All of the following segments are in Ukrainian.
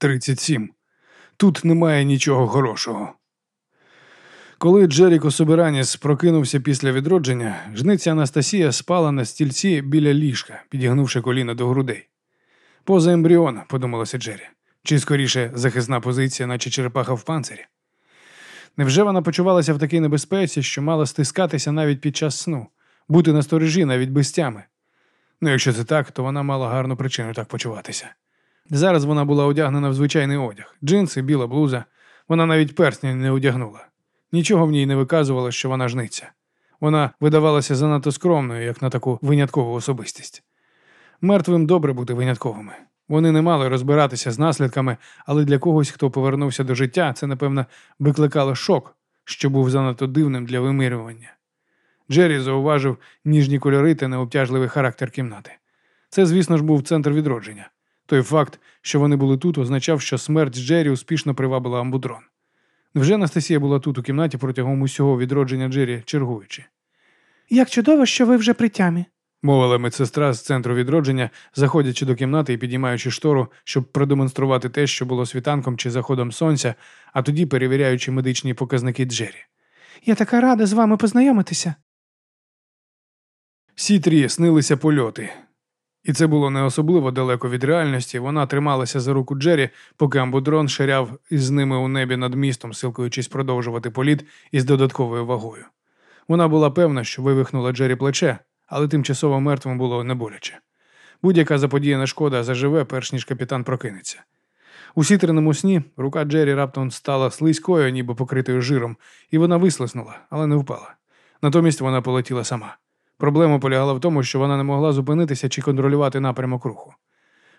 37. Тут немає нічого хорошого. Коли Джеріко Собираніс прокинувся після відродження, жниця Анастасія спала на стільці біля ліжка, підігнувши коліна до грудей. Поза ембріона, подумалося Джері, чи скоріше захисна позиція, наче черепаха в панцирі. Невже вона почувалася в такій небезпеці, що мала стискатися навіть під час сну, бути на сторожі навіть без тями? Ну, якщо це так, то вона мала гарну причину так почуватися. Зараз вона була одягнена в звичайний одяг, джинси, біла блуза. Вона навіть персня не одягнула. Нічого в ній не виказувало, що вона жниця. Вона видавалася занадто скромною, як на таку виняткову особистість. Мертвим добре бути винятковими. Вони не мали розбиратися з наслідками, але для когось, хто повернувся до життя, це, напевно, викликало шок, що був занадто дивним для вимирювання. Джері зауважив ніжні кольори та необтяжливий характер кімнати. Це, звісно ж, був центр відродження. Той факт, що вони були тут, означав, що смерть Джері успішно привабила амбудрон. Невже Анастасія була тут у кімнаті протягом усього відродження Джері, чергуючи? Як чудово, що ви вже при тямі. мовила медсестра з центру відродження, заходячи до кімнати і підіймаючи штору, щоб продемонструвати те, що було світанком чи заходом сонця, а тоді перевіряючи медичні показники Джері. Я така рада з вами познайомитися. Сітрі снилися польоти. І це було не особливо далеко від реальності. Вона трималася за руку Джері, поки амбудрон ширяв із ними у небі над містом, силкуючись продовжувати політ із додатковою вагою. Вона була певна, що вивихнула Джері плече, але тимчасово мертвим було не боляче. Будь-яка заподіяна шкода заживе, перш ніж капітан прокинеться. У сітреному сні рука Джері раптом стала слизькою, ніби покритою жиром, і вона вислизнула, але не впала. Натомість вона полетіла сама. Проблема полягала в тому, що вона не могла зупинитися чи контролювати напрямок руху.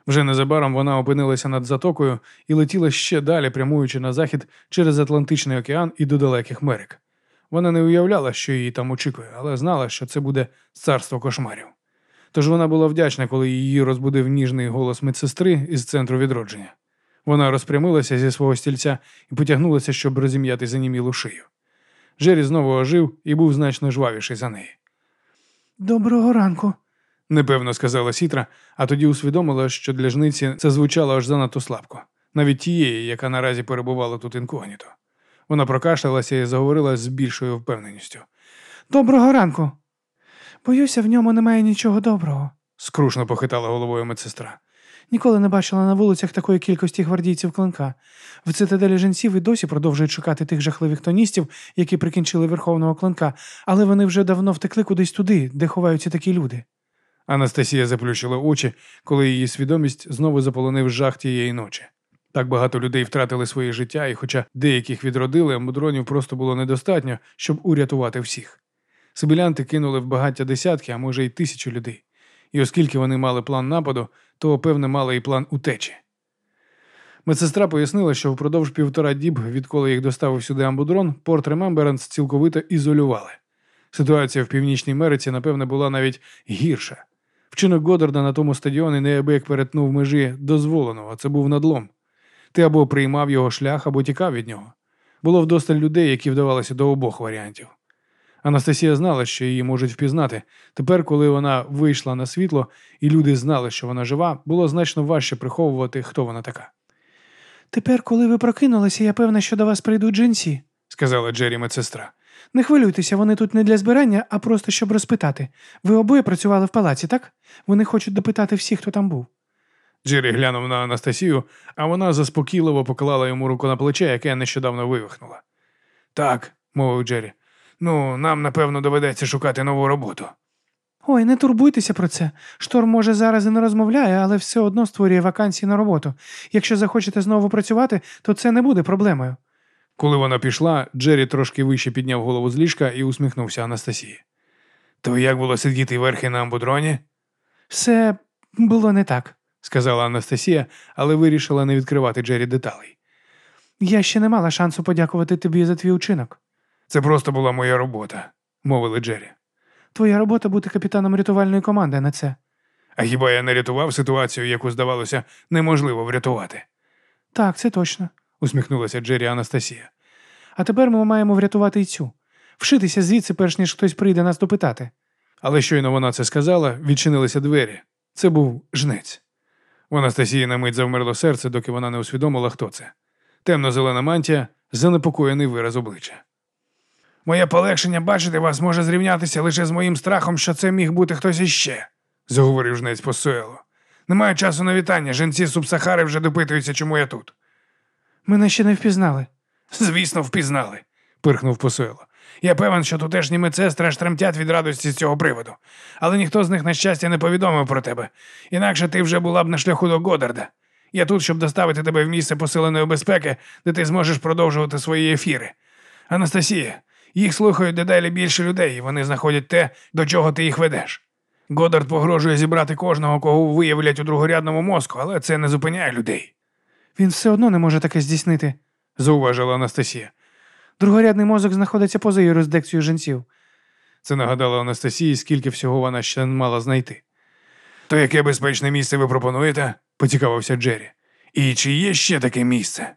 Вже незабаром вона опинилася над затокою і летіла ще далі, прямуючи на захід через Атлантичний океан і до далеких Мерик. Вона не уявляла, що її там очікує, але знала, що це буде царство кошмарів. Тож вона була вдячна, коли її розбудив ніжний голос медсестри із центру відродження. Вона розпрямилася зі свого стільця і потягнулася, щоб розім'яти занімілу шию. Жері знову ожив і був значно жвавіший за неї. Доброго ранку. Непевно сказала Сітра, а тоді усвідомила, що для жниці це звучало аж занадто слабко, навіть тієї, яка наразі перебувала тут інкогніто. Вона прокашлялася і заговорила з більшою впевненістю. Доброго ранку. Боюся, в ньому немає нічого доброго. скрушно похитала головою медсестра. Ніколи не бачила на вулицях такої кількості гвардійців клинка. В цитаделі жінців і досі продовжують шукати тих жахливих тоністів, які прикінчили верховного клинка, але вони вже давно втекли кудись туди, де ховаються такі люди. Анастасія заплющила очі, коли її свідомість знову заполонив жах тієї ночі. Так багато людей втратили своє життя, і, хоча деяких відродили, мудронів просто було недостатньо, щоб урятувати всіх. Сибілянти кинули в багаття десятки, а може й тисячі людей. І оскільки вони мали план нападу, то, певне, мали і план утечі. Медсестра пояснила, що впродовж півтора діб, відколи їх доставив сюди амбудрон, Порт Ремемберанс цілковито ізолювали. Ситуація в Північній Америці, напевне, була навіть гірша. Вчинок Годдарда на тому стадіоні неабияк перетнув межі дозволеного, це був надлом. Ти або приймав його шлях, або тікав від нього. Було вдосталь людей, які вдавалися до обох варіантів. Анастасія знала, що її можуть впізнати. Тепер, коли вона вийшла на світло, і люди знали, що вона жива, було значно важче приховувати, хто вона така. Тепер, коли ви прокинулися, я певна, що до вас прийдуть джинсі, сказала Джері медсестра. Не хвилюйтеся, вони тут не для збирання, а просто щоб розпитати. Ви обоє працювали в палаці, так? Вони хочуть допитати всіх, хто там був. Джері глянув на Анастасію, а вона заспокійливо поклала йому руку на плече, яке нещодавно вивихнула. Так, мовив Джері. Ну, нам, напевно, доведеться шукати нову роботу. Ой, не турбуйтеся про це. Шторм, може, зараз і не розмовляє, але все одно створює вакансії на роботу. Якщо захочете знову працювати, то це не буде проблемою. Коли вона пішла, Джері трошки вище підняв голову з ліжка і усміхнувся Анастасії. То як було сидіти верхи на амбудроні? Все було не так, сказала Анастасія, але вирішила не відкривати Джері деталей. Я ще не мала шансу подякувати тобі за твій учинок. Це просто була моя робота, мовили Джері. Твоя робота бути капітаном рятувальної команди а не це. А хіба я не рятував ситуацію, яку, здавалося, неможливо врятувати? Так, це точно, усміхнулася Джері Анастасія. А тепер ми маємо врятувати й цю. Вшитися звідси, перш ніж хтось прийде нас допитати. Але щойно вона це сказала, відчинилися двері. Це був жнець. У Анастасії на мить завмерло серце, доки вона не усвідомила, хто це. Темно-зелена мантія, занепокоєний вираз обличчя. Моє полегшення бачити вас може зрівнятися лише з моїм страхом, що це міг бути хтось іще, заговорив жнець Посуело. Немає часу на вітання. Жінці Субсахари вже допитуються, чому я тут. Мене ще не впізнали. Звісно, впізнали, пирхнув Посуело. Я певен, що тутешні медсестри аж тремтять від радості з цього приводу. Але ніхто з них, на щастя, не повідомив про тебе. Інакше ти вже була б на шляху до Годарда. Я тут, щоб доставити тебе в місце посиленої безпеки, де ти зможеш продовжувати свої ефіри. Анастасія, їх слухають дедалі більше людей, і вони знаходять те, до чого ти їх ведеш. Годард погрожує зібрати кожного, кого виявлять у другорядному мозку, але це не зупиняє людей, Він все одно не може таке здійснити. зауважила Анастасія. Другорядний мозок знаходиться поза юрисдикцією жінців. Це нагадало Анастасії, скільки всього вона ще мала знайти. То яке безпечне місце ви пропонуєте? поцікавився Джері. І чи є ще таке місце?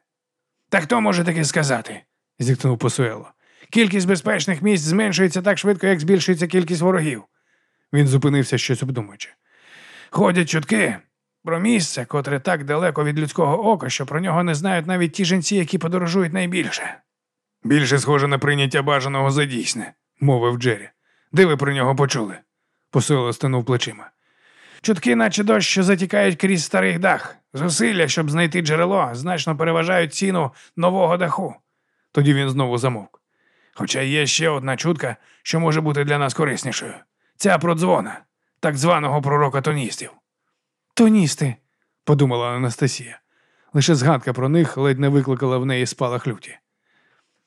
Та хто може таке сказати? зіткнув Посуело. Кількість безпечних місць зменшується так швидко, як збільшується кількість ворогів. Він зупинився щось обдумуючи. Ходять чутки про місце, котре так далеко від людського ока, що про нього не знають навіть ті жінці, які подорожують найбільше. Більше схоже на прийняття бажаного за дійсне, мовив Джері. Де ви про нього почули? Посило стинув плечима. Чутки, наче дощ, що затікають крізь старий дах. Зусилля, щоб знайти джерело, значно переважають ціну нового даху. Тоді він знову замовк. Хоча є ще одна чутка, що може бути для нас кориснішою. Ця про дзвона, так званого пророка тоністів. Тоністи. подумала Анастасія. Лише згадка про них ледь не викликала в неї спалах люті.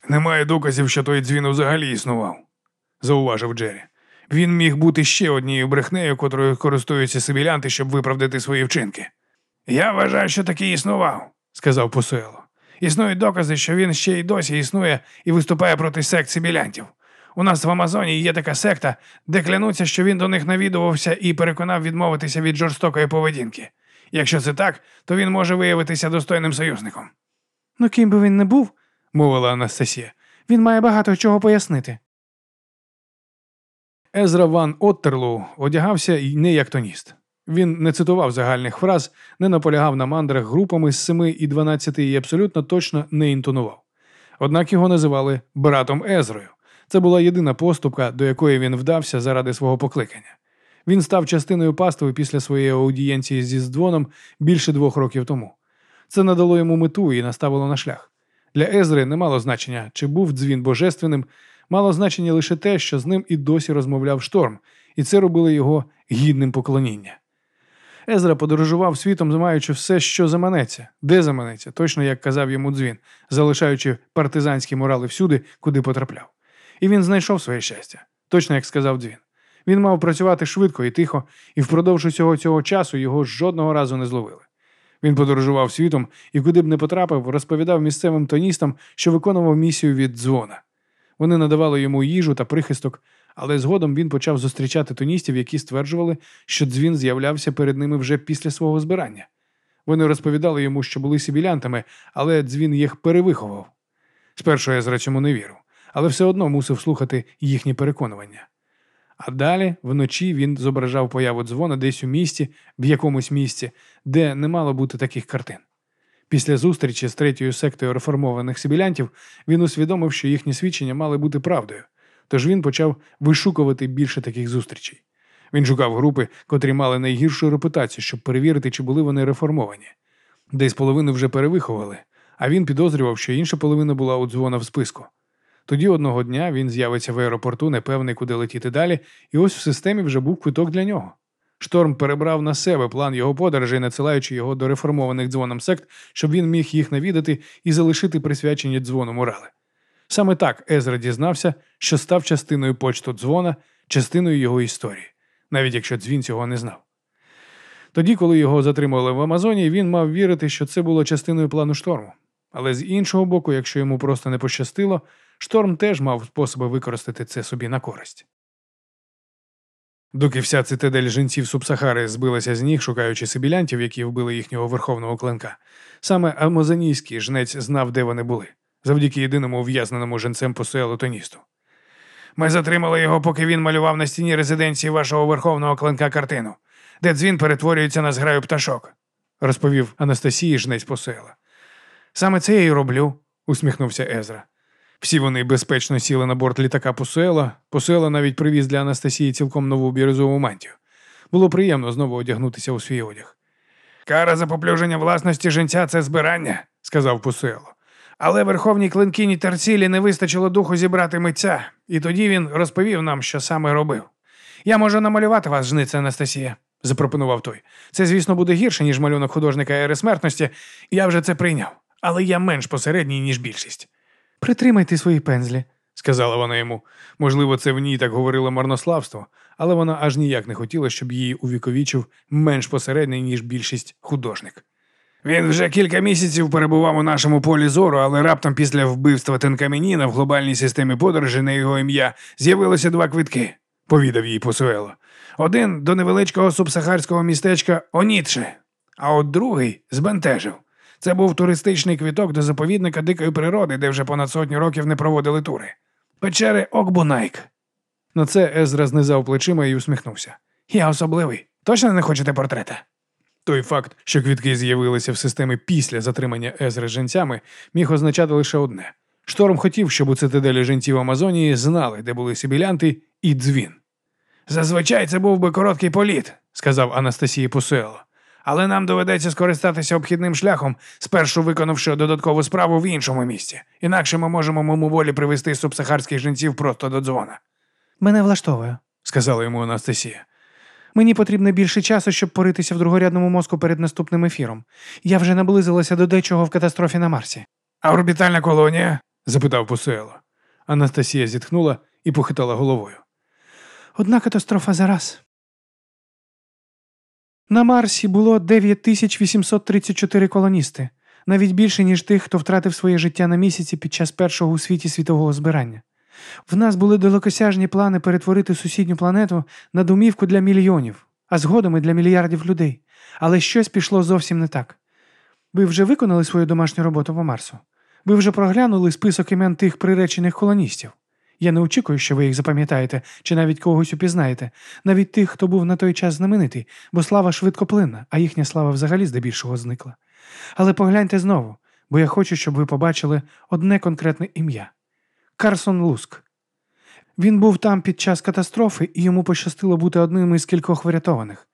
Немає доказів, що той дзвін взагалі існував, зауважив Джері. Він міг бути ще однією брехнею, котрою користуються сибілянти, щоб виправдати свої вчинки. Я вважаю, що такий існував, сказав Посуело. Існують докази, що він ще й досі існує і виступає проти сект сибілянтів. У нас в Амазоні є така секта, де клянуться, що він до них навідувався і переконав відмовитися від жорстокої поведінки. Якщо це так, то він може виявитися достойним союзником, Ну ким би він не був, мовила Анастасія. він має багато чого пояснити. Езра Ван Оттерлу одягався не як тоніст. Він не цитував загальних фраз, не наполягав на мандрах групами з 7 і 12 і абсолютно точно не інтонував. Однак його називали братом Езрою. Це була єдина поступка, до якої він вдався заради свого покликання. Він став частиною пастви після своєї аудієнції зі здзвоном більше двох років тому. Це надало йому мету і наставило на шлях. Для Езри не мало значення, чи був дзвін божественним, мало значення лише те, що з ним і досі розмовляв шторм, і це робило його гідним поклоніння. Езра подорожував світом, маючи все, що заманеться, де заманеться, точно як казав йому дзвін, залишаючи партизанські морали всюди, куди потрапляв. І він знайшов своє щастя, точно як сказав дзвін. Він мав працювати швидко і тихо, і впродовж усього цього часу його жодного разу не зловили. Він подорожував світом і, куди б не потрапив, розповідав місцевим тоністам, що виконував місію від дзвона. Вони надавали йому їжу та прихисток, але згодом він почав зустрічати тоністів, які стверджували, що дзвін з'являвся перед ними вже після свого збирання. Вони розповідали йому, що були сибілянтами, але дзвін їх перевиховав. Спершу я цьому не вірив, але все одно мусив слухати їхні переконування. А далі вночі він зображав появу дзвона десь у місті, в якомусь місці, де не мало бути таких картин. Після зустрічі з третьою сектою реформованих сибілянтів він усвідомив, що їхні свідчення мали бути правдою, тож він почав вишукувати більше таких зустрічей. Він шукав групи, котрі мали найгіршу репутацію, щоб перевірити, чи були вони реформовані. Десь половину вже перевиховували, а він підозрював, що інша половина була у дзвона в списку. Тоді одного дня він з'явиться в аеропорту, непевний, куди летіти далі, і ось в системі вже був квиток для нього. Шторм перебрав на себе план його подорожей, надсилаючи його до реформованих дзвоном сект, щоб він міг їх навідати і залишити присвячені дзвону морали. Саме так Езра дізнався, що став частиною почту дзвона, частиною його історії, навіть якщо дзвін цього не знав. Тоді, коли його затримували в Амазоні, він мав вірити, що це було частиною плану шторму. Але з іншого боку, якщо йому просто не пощастило, шторм теж мав способи використати це собі на користь. Доки вся цитадель жінців Субсахари збилася з ніг, шукаючи сибілянтів, які вбили їхнього верховного клинка, саме амазонійський жнець знав, де вони були, завдяки єдиному ув'язненому женцем посуелу тоністу. Ми затримали його, поки він малював на стіні резиденції вашого верховного клинка картину, де дзвін перетворюється на зграю пташок, розповів Анастасії жнець посела. Саме це я й роблю, усміхнувся Езра. Всі вони безпечно сіли на борт літака Посуела. Посуела навіть привіз для Анастасії цілком нову бірюзову мантію. Було приємно знову одягнутися у свій одяг. Кара за поплюження власності жінця це збирання, сказав Посуело. Але верховній клинкіні Терцілі не вистачило духу зібрати митця, і тоді він розповів нам, що саме робив. Я можу намалювати вас, жниця Анастасія, запропонував той. Це, звісно, буде гірше, ніж малюнок художника ери смертності, я вже це прийняв, але я менш посередній, ніж більшість. Притримайте свої пензлі, сказала вона йому. Можливо, це в ній так говорило марнославство, але вона аж ніяк не хотіла, щоб її увіковічив менш посередній, ніж більшість художник. Він вже кілька місяців перебував у нашому полі зору, але раптом після вбивства Тенкамініна в глобальній системі подорожі на його ім'я з'явилося два квитки, повідав їй Посуело. Один до невеличкого субсахарського містечка Онітше, а от другий збентежив. Це був туристичний квіток до заповідника дикої природи, де вже понад сотню років не проводили тури. Печери Окбунайк. На це Езра знизав плечима і усміхнувся. Я особливий. Точно не хочете портрета? Той факт, що квітки з'явилися в системі після затримання Езри женцями, міг означати лише одне: шторм хотів, щоб у цитаделі жінців Амазонії знали, де були сибілянти, і дзвін. Зазвичай це був би короткий політ, сказав Анастасії Пусуело. Але нам доведеться скористатися обхідним шляхом, спершу виконавши додаткову справу в іншому місці. Інакше ми можемо мимоволі привести субсахарських жінців просто до дзвона, мене влаштовує, сказала йому Анастасія. Мені потрібно більше часу, щоб поритися в другорядному мозку перед наступним ефіром. Я вже наблизилася до дечого в катастрофі на Марсі. А орбітальна колонія? запитав Пусуело. Анастасія зітхнула і похитала головою. Одна катастрофа за раз. На Марсі було 9834 колоністи, навіть більше, ніж тих, хто втратив своє життя на місяці під час першого у світі світового збирання. В нас були далекосяжні плани перетворити сусідню планету на домівку для мільйонів, а згодом і для мільярдів людей. Але щось пішло зовсім не так. Ви вже виконали свою домашню роботу по Марсу? Ви вже проглянули список імен тих приречених колоністів? Я не очікую, що ви їх запам'ятаєте чи навіть когось упізнаєте, навіть тих, хто був на той час знаменитий, бо слава швидкоплинна, а їхня слава взагалі здебільшого зникла. Але погляньте знову, бо я хочу, щоб ви побачили одне конкретне ім'я Карсон Луск. Він був там під час катастрофи, і йому пощастило бути одним із кількох врятованих.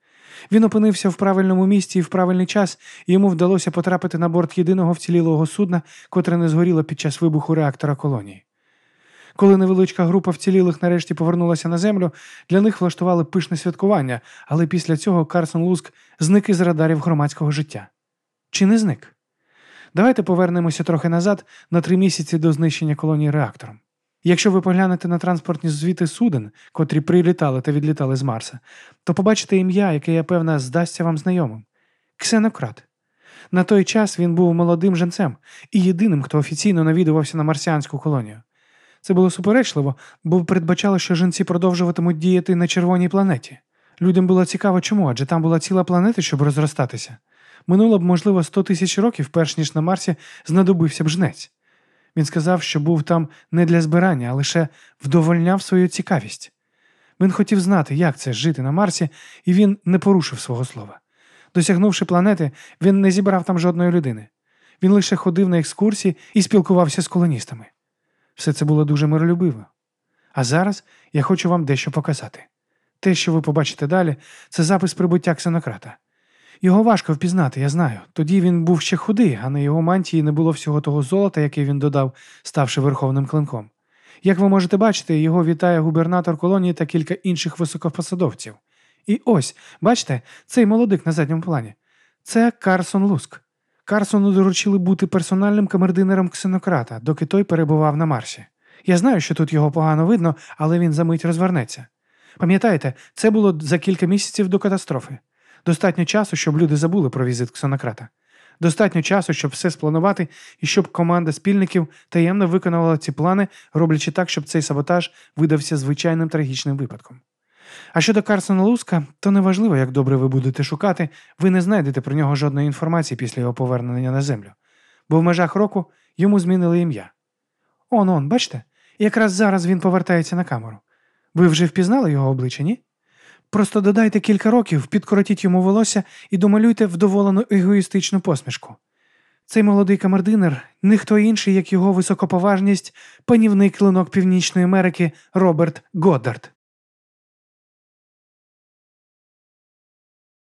Він опинився в правильному місці і в правильний час, і йому вдалося потрапити на борт єдиного вцілілого судна, котре не згоріло під час вибуху реактора колонії. Коли невеличка група вцілілих нарешті повернулася на землю, для них влаштували пишне святкування, але після цього Карсон Луск зник із радарів громадського життя. Чи не зник? Давайте повернемося трохи назад на три місяці до знищення колонії реактором. Якщо ви поглянете на транспортні звіти суден, котрі прилітали та відлітали з Марса, то побачите ім'я, яке, я певна, здасться вам знайомим Ксенократ. На той час він був молодим женцем і єдиним, хто офіційно навідувався на марсіанську колонію. Це було суперечливо, бо передбачало, що жінці продовжуватимуть діяти на червоній планеті. Людям було цікаво, чому, адже там була ціла планета, щоб розростатися. Минуло б, можливо, 100 тисяч років, перш ніж на Марсі знадобився б жнець. Він сказав, що був там не для збирання, а лише вдовольняв свою цікавість. Він хотів знати, як це жити на Марсі, і він не порушив свого слова. Досягнувши планети, він не зібрав там жодної людини. Він лише ходив на екскурсії і спілкувався з колоністами. Все це було дуже миролюбиво. А зараз я хочу вам дещо показати. Те, що ви побачите далі, це запис прибуття ксенократа. Його важко впізнати, я знаю. Тоді він був ще худий, а на його мантії не було всього того золота, яке він додав, ставши верховним клинком. Як ви можете бачити, його вітає губернатор колонії та кілька інших високопосадовців. І ось, бачите, цей молодик на задньому плані. Це Карсон Луск. Карсону доручили бути персональним камердинером ксенократа, доки той перебував на Марсі. Я знаю, що тут його погано видно, але він за мить розвернеться. Пам'ятаєте, це було за кілька місяців до катастрофи. Достатньо часу, щоб люди забули про візит ксенократа. Достатньо часу, щоб все спланувати і щоб команда спільників таємно виконувала ці плани, роблячи так, щоб цей саботаж видався звичайним трагічним випадком. А щодо Карсона Луска, то неважливо, як добре ви будете шукати, ви не знайдете про нього жодної інформації після його повернення на землю, бо в межах року йому змінили ім'я. Он он, бачите, якраз зараз він повертається на камеру. Ви вже впізнали його обличчя, ні? Просто додайте кілька років, підкоротіть йому волосся і домалюйте вдоволену егоїстичну посмішку. Цей молодий камердинер ніхто інший, як його високоповажність, панівний клинок Північної Америки Роберт Годдард.